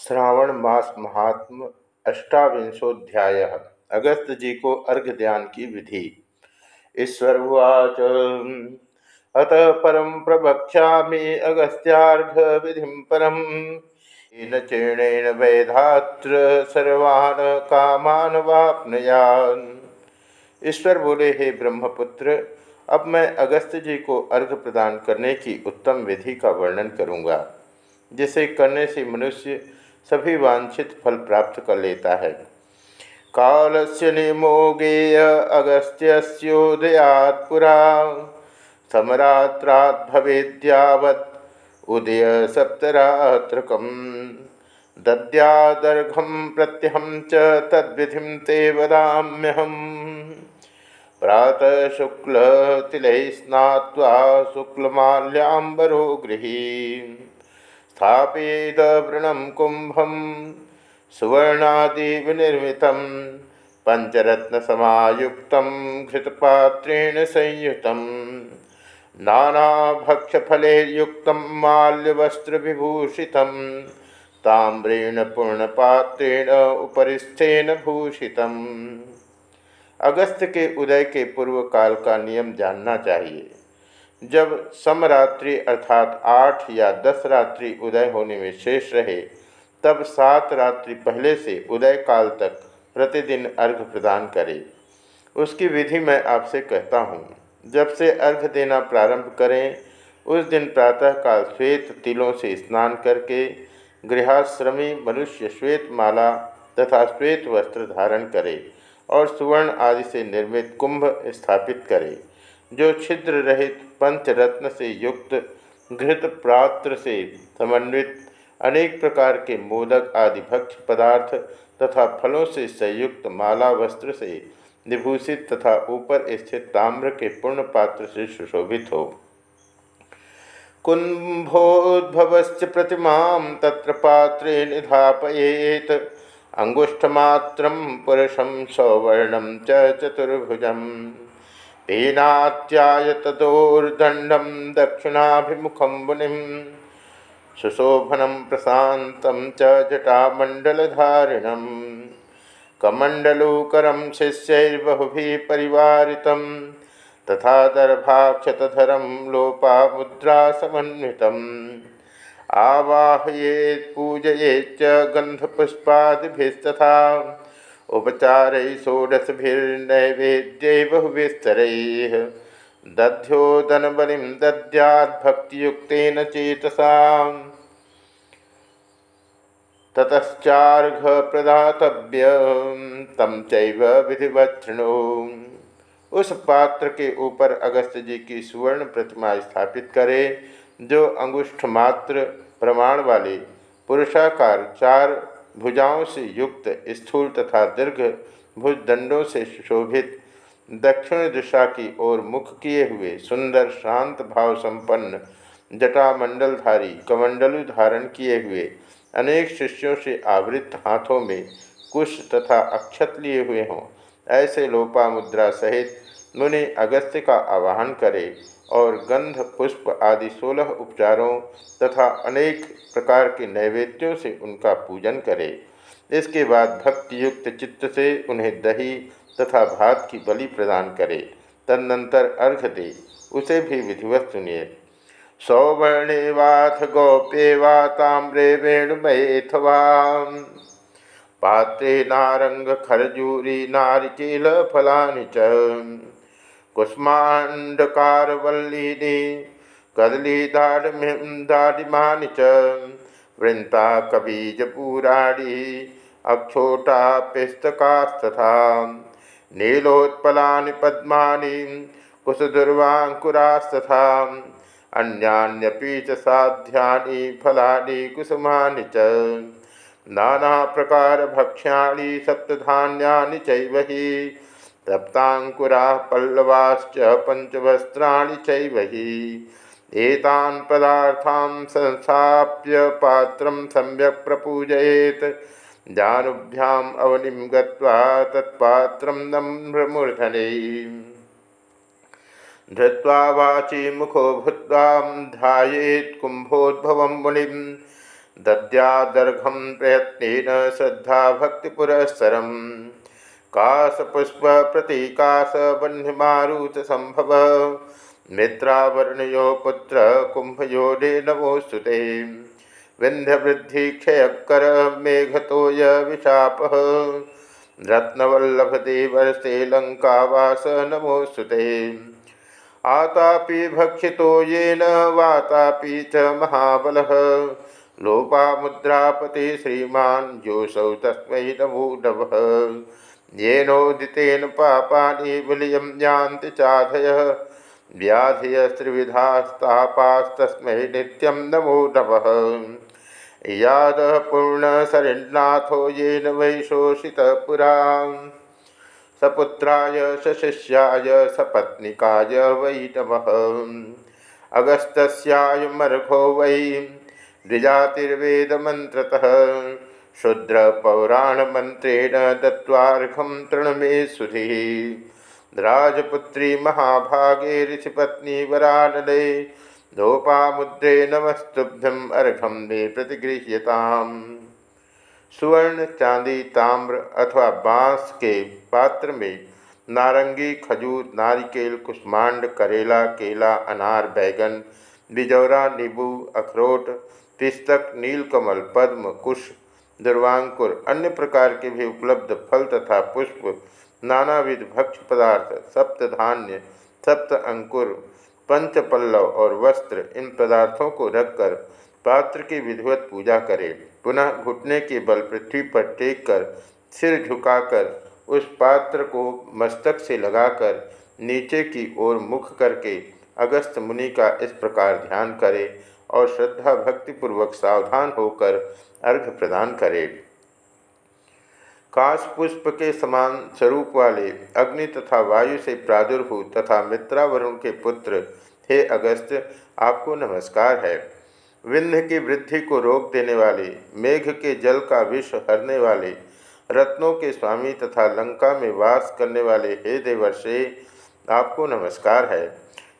श्रावण मास महात्म अष्टाविंशोध्याय अगस्त जी को अर्घ ध्यान की विधि। ईश्वर उवाच, अतः परम प्रवक्षा अगस्त्यार्घ विधि परम। चेणेन वैधात्र सर्वान कामान वापनयान। ईश्वर बोले, हे ब्रह्मपुत्र, अब मैं अगस्त जी को अर्घ प्रदान करने की उत्तम विधि का वर्णन करूँगा, जिसे करने से मनुष्य सभी वांछित फल प्राप्त कर लेता है। काल से निमोगेय अगस्त्योदयात पुरा। समरात्रात भवेद्यावत उदय सप्तरात्रकम। दद्यादर्घम प्रत्यहम च तद्विधि ते वदाम्यहम। प्रातः शुक्ल तिल स्नात्वा शुक्लमाल्याम्बरो गृही स्थापितवृणं कुंभम सुवर्णादिविनिर्मित पंचरत्नसमायुक्त घृतपात्रेण संयुत नानाभक्षफलैर्युक्त माल्यवस्त्रविभूषित ताम्रेण पूर्णपात्रेण उपरिस्थेन भूषित अगस्त के उदय के पूर्व काल का नियम जानना चाहिए। जब समरात्रि अर्थात आठ या दस रात्रि उदय होने में शेष रहे, तब सात रात्रि पहले से उदय काल तक प्रतिदिन अर्घ प्रदान करे। उसकी विधि मैं आपसे कहता हूँ, जब से अर्घ देना प्रारंभ करें, उस दिन प्रातःकाल श्वेत तिलों से स्नान करके गृहाश्रमी मनुष्य श्वेत माला तथा श्वेत वस्त्र धारण करे और सुवर्ण आदि से निर्मित कुंभ स्थापित करे। जो छिद्र रहित पंचरत्न से युक्त, घृत प्रात्र से समन्वित, अनेक प्रकार के मोदक आदि भक्ष पदार्थ तथा फलों से संयुक्त माला वस्त्र से विभूषित तथा ऊपर स्थित ताम्र के पूर्ण पात्र से सुशोभित हो। कुंभोद्भवश्च प्रतिमा तत्र पात्रे निधापयेत, अंगुष्ठमात्र पुरुषम सौवर्णम चतुर्भुजम। तेनात्याय तदोर्दंडम दक्षिणाभिमुखम मुनि सुशोभनम प्रशात च जटामंडलधारिणम कमंडलूकरम शिष्यर्बहुभि परिवारित तथा दर्भाक्षतधरम लोपामुद्रा समन्वित आवाहयेत्, पूजयेच्च गंधपुष्पादिभिस्तथा उपचार षोडशभिर्नैवेद्य बहुविस्तर दध्योदन बलि दद्याद्भक्तियुक्तेन चेतसा ततश्चार्घ प्रदातव्य तम चैव उस पात्र के ऊपर अगस्त जी की सुवर्ण प्रतिमा स्थापित करे, जो अंगुष्ठ मात्र प्रमाण वाले पुरुषाकार चार भुजाओं से युक्त, स्थूल तथा दीर्घ भुज दंडों से सुशोभित दक्षिण दिशा की ओर मुख किए हुए सुंदर, शांत भाव संपन्न जटामंडलधारी, कमंडलु धारण किए हुए अनेक शिष्यों से आवृत हाथों में कुश तथा अक्षत लिए हुए हों। ऐसे लोपा मुद्रा सहित मुनि अगस्त्य का आवाहन करे और गंध, पुष्प आदि सोलह उपचारों तथा अनेक प्रकार के नैवेद्यों से उनका पूजन करे। इसके बाद भक्ति युक्त चित्त से उन्हें दही तथा भात की बलि प्रदान करे। तदनंतर अर्घ दे। उसे भी विधिवत सुनिए। सौवर्णे वाथ गौप्ये वा ताम्रे वेणुमयेथवा पात्रे नारंग खरजूरी नारिकेल फलानि च। कुष्माण्डकारवल्लीनि कदली दाडिमानि च वृन्ता अक्षोटा पिस्तकास्तथा, नीलोत्पलानि पद्मानि कुशदुर्वाङ्कुरास्तथा अन्यान्यपि च साध्यानि फलानि कुसुमानि च, नानाप्रकारभक्ष्याणि सप्तधान्यानि चैव हि सप्ताङ्कुराः पल्लवाश्च पञ्चवस्त्राणि चैव हि। एतान् पदार्थान् संस्थाप्य पात्रं सम्यक् प्रपूजयेत्। जानुभ्याम् अवनिं गत्वा तत्पात्रं नम्रमूर्धने धृत्वा वाची मुखो भूत्वा ध्यायेत् कुम्भोद्भवं मुनिं दद्यादर्घम प्रयत्न श्रद्धा भक्ति पुरस्सरम काशपुष्प प्रतीकाश वह्निमारुत संभव मित्रावर्णयो पुत्र कुंभयोडे नमोस्तुते विंध्यवृद्धि क्षयकर मेघतोय विशाप रत्नवल्लभदेवर्षे लंकावास नमोस्तुते आतापि भक्षितो येन वातापि च महाबलः। लोपामुद्रापति श्रीमान् जोसौ तस्मै नमो नमः। येनोदितेन पापानि विलियं यान्ति चाधयः। व्याधियस्त्रिविधास्तापास्तस्मै नित्यं नमो नमः। यादः पूर्णशरिन्नाथो येन वै शोषितपुरा सपुत्राय, सशिष्याय, सपत्निकाय वै नमः। अगस्तस्यायमर्घो वै। द्विजातिर्वेदमन्त्रतः। शुद्रपौराणमन्त्रेण दत्त्वार्घं तृणमे सुधिः राजपुत्री महाभागे ऋषिपत्नी वरानले धोपामुद्रे नमस्तुभ्यम अर्घम मे प्रतिगृह्यताम। सुवर्ण चांदी ताम्र अथवा बाँस के पात्र में नारंगी, खजूर, नारिकेल, कुष्मांड, करेला, केला, अनार, बैगन, बिजौरा, नींबू, अखरोट, पिस्तक, नीलकमल, पद्म, कुश दुर्वांकुर, अन्य प्रकार के भी उपलब्ध फल तथा पुष्प, नानाविध भक्ष पदार्थ, सप्त धान्य, सप्त अंकुर पंच पल्लव और वस्त्र, इन पदार्थों को रखकर पात्र की विधिवत पूजा करें। पुनः घुटने के बल पृथ्वी पर टेक कर सिर झुकाकर, उस पात्र को मस्तक से लगाकर, नीचे की ओर मुख करके अगस्त मुनि का इस प्रकार ध्यान करे। और श्रद्धा भक्तिपूर्वक सावधान होकर अर्घ प्रदान करे। काश पुष्प के समान स्वरूप वाले अग्नि तथा वायु से प्रादुर्भूत तथा मित्रावरुण के पुत्र हे अगस्त आपको नमस्कार है। विंध्य की वृद्धि को रोक देने वाले, मेघ के जल का विष हरने वाले, रत्नों के स्वामी तथा लंका में वास करने वाले हे देवर्षे, आपको नमस्कार है।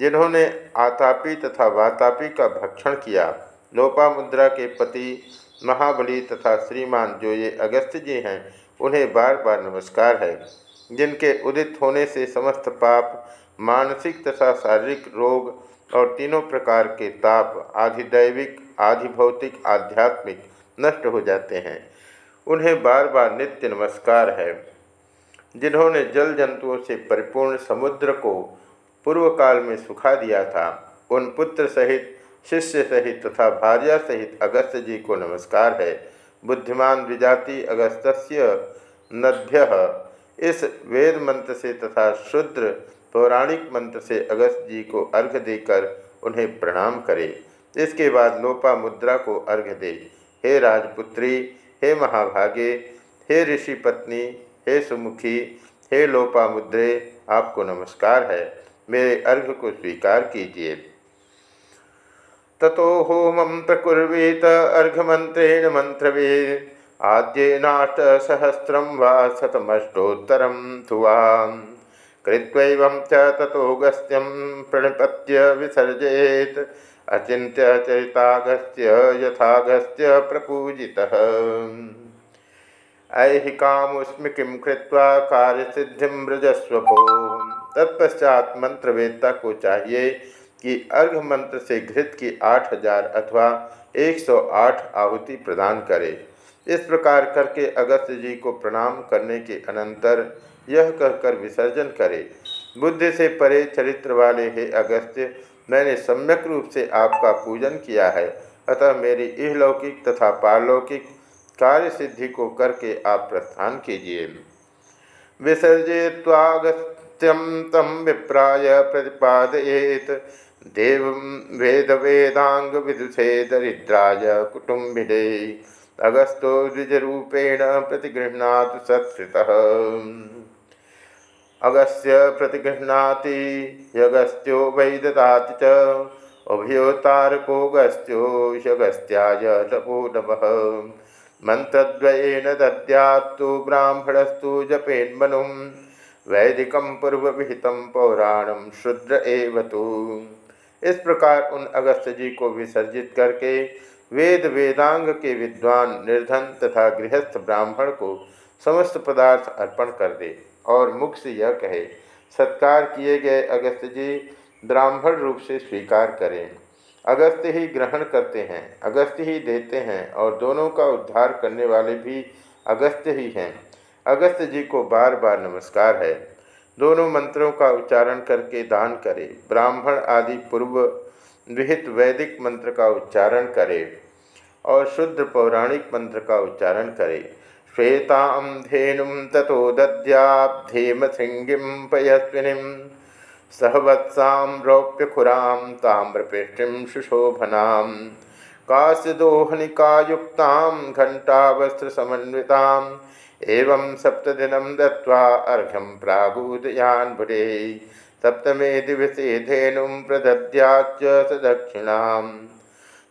जिन्होंने आतापी तथा वातापी का भक्षण किया। लोपामुद्रा के पति महाबली तथा श्रीमान जो ये अगस्त जी हैं, उन्हें बार बार नमस्कार है। जिनके उदित होने से समस्त पाप, मानसिक तथा शारीरिक रोग और तीनों प्रकार के ताप आधि दैविक आधि भौतिक, आध्यात्मिक नष्ट हो जाते हैं। उन्हें बार बार नित्य नमस्कार है। जिन्होंने जल जंतुओं से परिपूर्ण समुद्र को पूर्व काल में सुखा दिया था। उन पुत्र सहित, शिष्य सहित तथा भार्या सहित अगस्त जी को नमस्कार है। बुद्धिमान विजाति अगस्तस्य नद्य इस वेद मंत्र से तथा शुद्र पौराणिक मंत्र से अगस्त जी को अर्घ देकर उन्हें प्रणाम करे। इसके बाद लोपा मुद्रा को अर्घ दे। हे राजपुत्री, हे महाभागे, हे ऋषि पत्नी, हे सुमुखी, हे लोपा मुद्रे, आपको नमस्कार है। मेरे अर्घ को स्वीकार कीजिए। ततो होम प्रकुर्वीत अर्घमंत्रेण मंत्रवे आद्येनाष्टसहस्रं वा शतमष्टोत्तरं थुवा कृत्वैवं च ततोऽगस्त्यं प्रणिपत्य विसर्जेत्। अचिन्त्य चरितागस्त्य यथागस्त्य प्रपूजितः। ऐहिकामुस्मि किं कृत्वा कार्यसिद्धिं व्रजस्व भो तत्पश्चात मंत्रवेदता को चाहिए कि अर्घ मंत्र से घृत की आठ हज़ार अथवा 108 आहुति प्रदान करे। इस प्रकार करके अगस्त जी को प्रणाम करने के अनंतर यह कहकर विसर्जन करे। बुद्धि से परे चरित्र वाले हे अगस्त्य मैंने सम्यक रूप से आपका पूजन किया है। अतः मेरी इहलौकिक तथा पारलौकिक कार्य सिद्धि को करके आप प्रस्थान कीजिए। विसर्जय्वागस्त्यम तम विप्राय प्रतिपादयेत। देव वेद वेदांग विदुषे दरिद्राय कुटुंबिने अगस्तो द्विजरूपेण प्रतिगृहणात सत्कृत। अगस्त्य प्रतिगृहणाति यगस्त्यो वै ददाति च उभयोतारकोऽगस्त्यो ह्यगस्त्याय नमो नमः। मंत्रद्वयेन दद्यात्तु ब्राह्मणस्तु जपेन्मनुं वैदिकं पूर्वविहितं पौराणं शुद्र एव इस प्रकार उन अगस्त जी को विसर्जित करके वेद वेदांग के विद्वान, निर्धन तथा गृहस्थ ब्राह्मण को समस्त पदार्थ अर्पण कर दे और मुख से यह कहे, सत्कार किए गए अगस्त जी, ब्राह्मण रूप से स्वीकार करें। अगस्त ही ग्रहण करते हैं, अगस्त ही देते हैं और दोनों का उद्धार करने वाले भी अगस्त ही हैं। अगस्त जी को बार बार नमस्कार है। दोनों मंत्रों का उच्चारण करके दान करे। ब्राह्मण आदि पूर्व विहित वैदिक मंत्र का उच्चारण करे और शुद्ध पौराणिक मंत्र का उच्चारण करे। श्वेताम धेनु तथो दद्याधेम सिंगिम पयस्विनी सहवत्सा रौप्यखुरां ताम्रपेष्टिं सुशोभनां काश्यदोहनिकायुक्तां घण्टावस्त्रसमन्विताम् एवं सप्तदिनं दत्वा अर्घ्यं प्रागुदयान्भुरे सप्तमे दिवसे धेनुं प्रदद्याच्च स दक्षिणां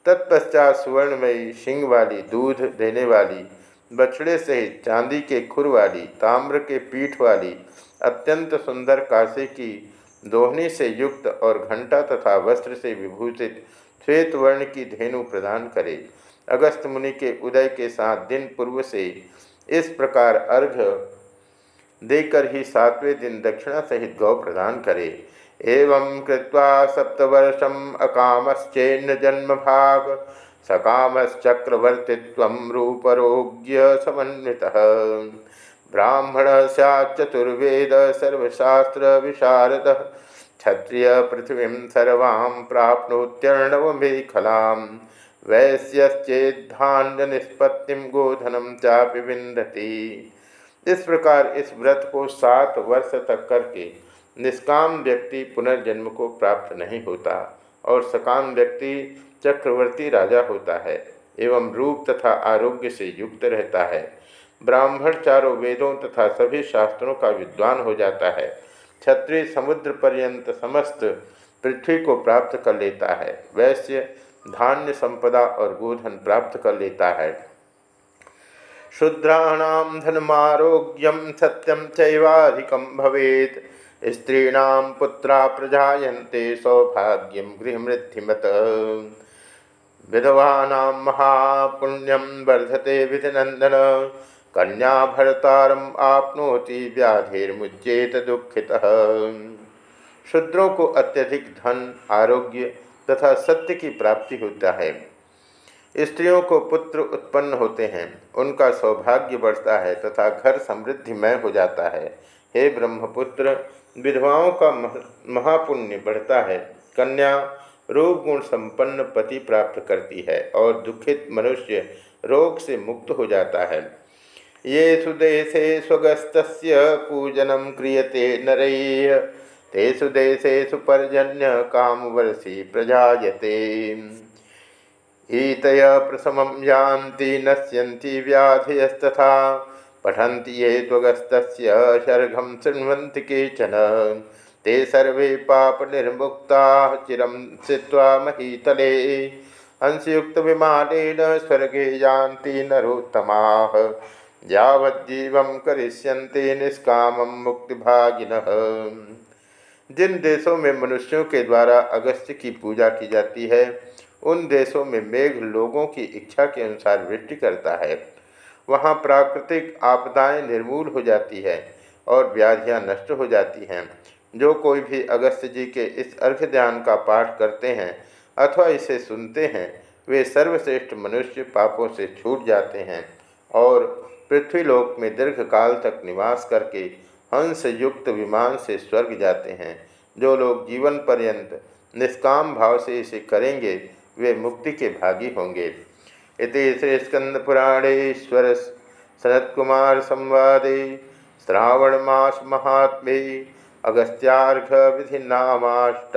तत्पश्चात सुवर्णमयी सिंह वाली दूध देने वाली बछड़े सहित चांदी के खुर वाली ताम्र के पीठ वाली अत्यंत सुंदर कासे की दोहनी से युक्त और घंटा तथा वस्त्र से विभूषित श्वेत वर्ण की धेनु प्रदान करे। अगस्त मुनि के उदय के साथ दिन पूर्व से इस प्रकार अर्घ देकर ही सातवें दिन दक्षिणा सहित गौ प्रदान करे। एवं कृत्वा सप्तवर्षम अकामश्चेन्न जन्म भाग सकामश्चक्रवर्तित्व रूपरोग्य समन्वित। ब्राह्मण सैचतुर्वेद सर्वशास्त्र विशारद, क्षत्रिय पृथ्वी सर्वां प्राप्नोत्यर्णवमेखलां वैश्यश्चेद्धान्य निष्पत्ति गोधनम चापि इस प्रकार इस व्रत को सात वर्ष तक करके निष्काम व्यक्ति पुनर्जन्म को प्राप्त नहीं होता और सकाम व्यक्ति चक्रवर्ती राजा होता है एवं रूप तथा आरोग्य से युक्त रहता है। ब्राह्मण चारों वेदों तथा सभी शास्त्रों का विद्वान हो जाता है। क्षत्रिय समुद्र पर्यंत समस्त पृथ्वी को प्राप्त कर लेता है। वैश्य धान्य संपदा और गोधन प्राप्त कर लेता है। शूद्राणाम धनमारोग्यम सत्यम चैवाधिकम भवेत। स्त्रीणां पुत्रा प्रजायन्ते सौभाग्यम गृहमृद्धिमत विधवा महापुण्यम वर्धते विधिनंदन कन्या भरतारम आपनोति व्याधिर्मुच्चेत दुखित। शूद्रों को अत्यधिक धन, आरोग्य तथा सत्य की प्राप्ति होता है। स्त्रियों को पुत्र उत्पन्न होते हैं। उनका सौभाग्य बढ़ता है तथा घर समृद्धिमय हो जाता है। हे ब्रह्मपुत्र, विधवाओं का महापुण्य बढ़ता है। कन्या रोग गुण संपन्न पति प्राप्त करती है और दुखित मनुष्य रोग से मुक्त हो जाता है। ये सुदेशे स्वगस्त पूजनम क्रियते नरैः तेषु देशेषु पर्जन्य कामवर्षी प्रजायते। ईतय प्रसमं यान्ति नश्यन्ति व्याधयस्तथा, पठन्ति ये त्वगस्तस्य, शर्घं शृण्वन्ति केचन। ते सर्वे पापनिर्मुक्ताः चिरं स्थित्वा महीतले। हंसयुक्तविमानेन स्वर्गे यान्ति नरोत्तमाः। यावज्जीवं करिष्यन्ते निष्कामं मुक्तिभागिनः। जिन देशों में मनुष्यों के द्वारा अगस्त्य की पूजा की जाती है, उन देशों में मेघ लोगों की इच्छा के अनुसार वृष्टि करता है। वहाँ प्राकृतिक आपदाएँ निर्मूल हो जाती है और व्याधियाँ नष्ट हो जाती हैं। जो कोई भी अगस्त्य जी के इस अर्घ ध्यान का पाठ करते हैं अथवा इसे सुनते हैं, वे सर्वश्रेष्ठ मनुष्य पापों से छूट जाते हैं और पृथ्वीलोक में दीर्घकाल तक निवास करके हंस युक्त विमान से स्वर्ग जाते हैं। जो लोग जीवन पर्यंत निष्काम भाव से इसे करेंगे, वे मुक्ति के भागी होंगे। इति श्री स्कंद पुराणेश्वर सनत कुमार संवादे श्रावण मास महात्मे अगस्त्यार्घ विधि नामाष्टाविंशोध्याय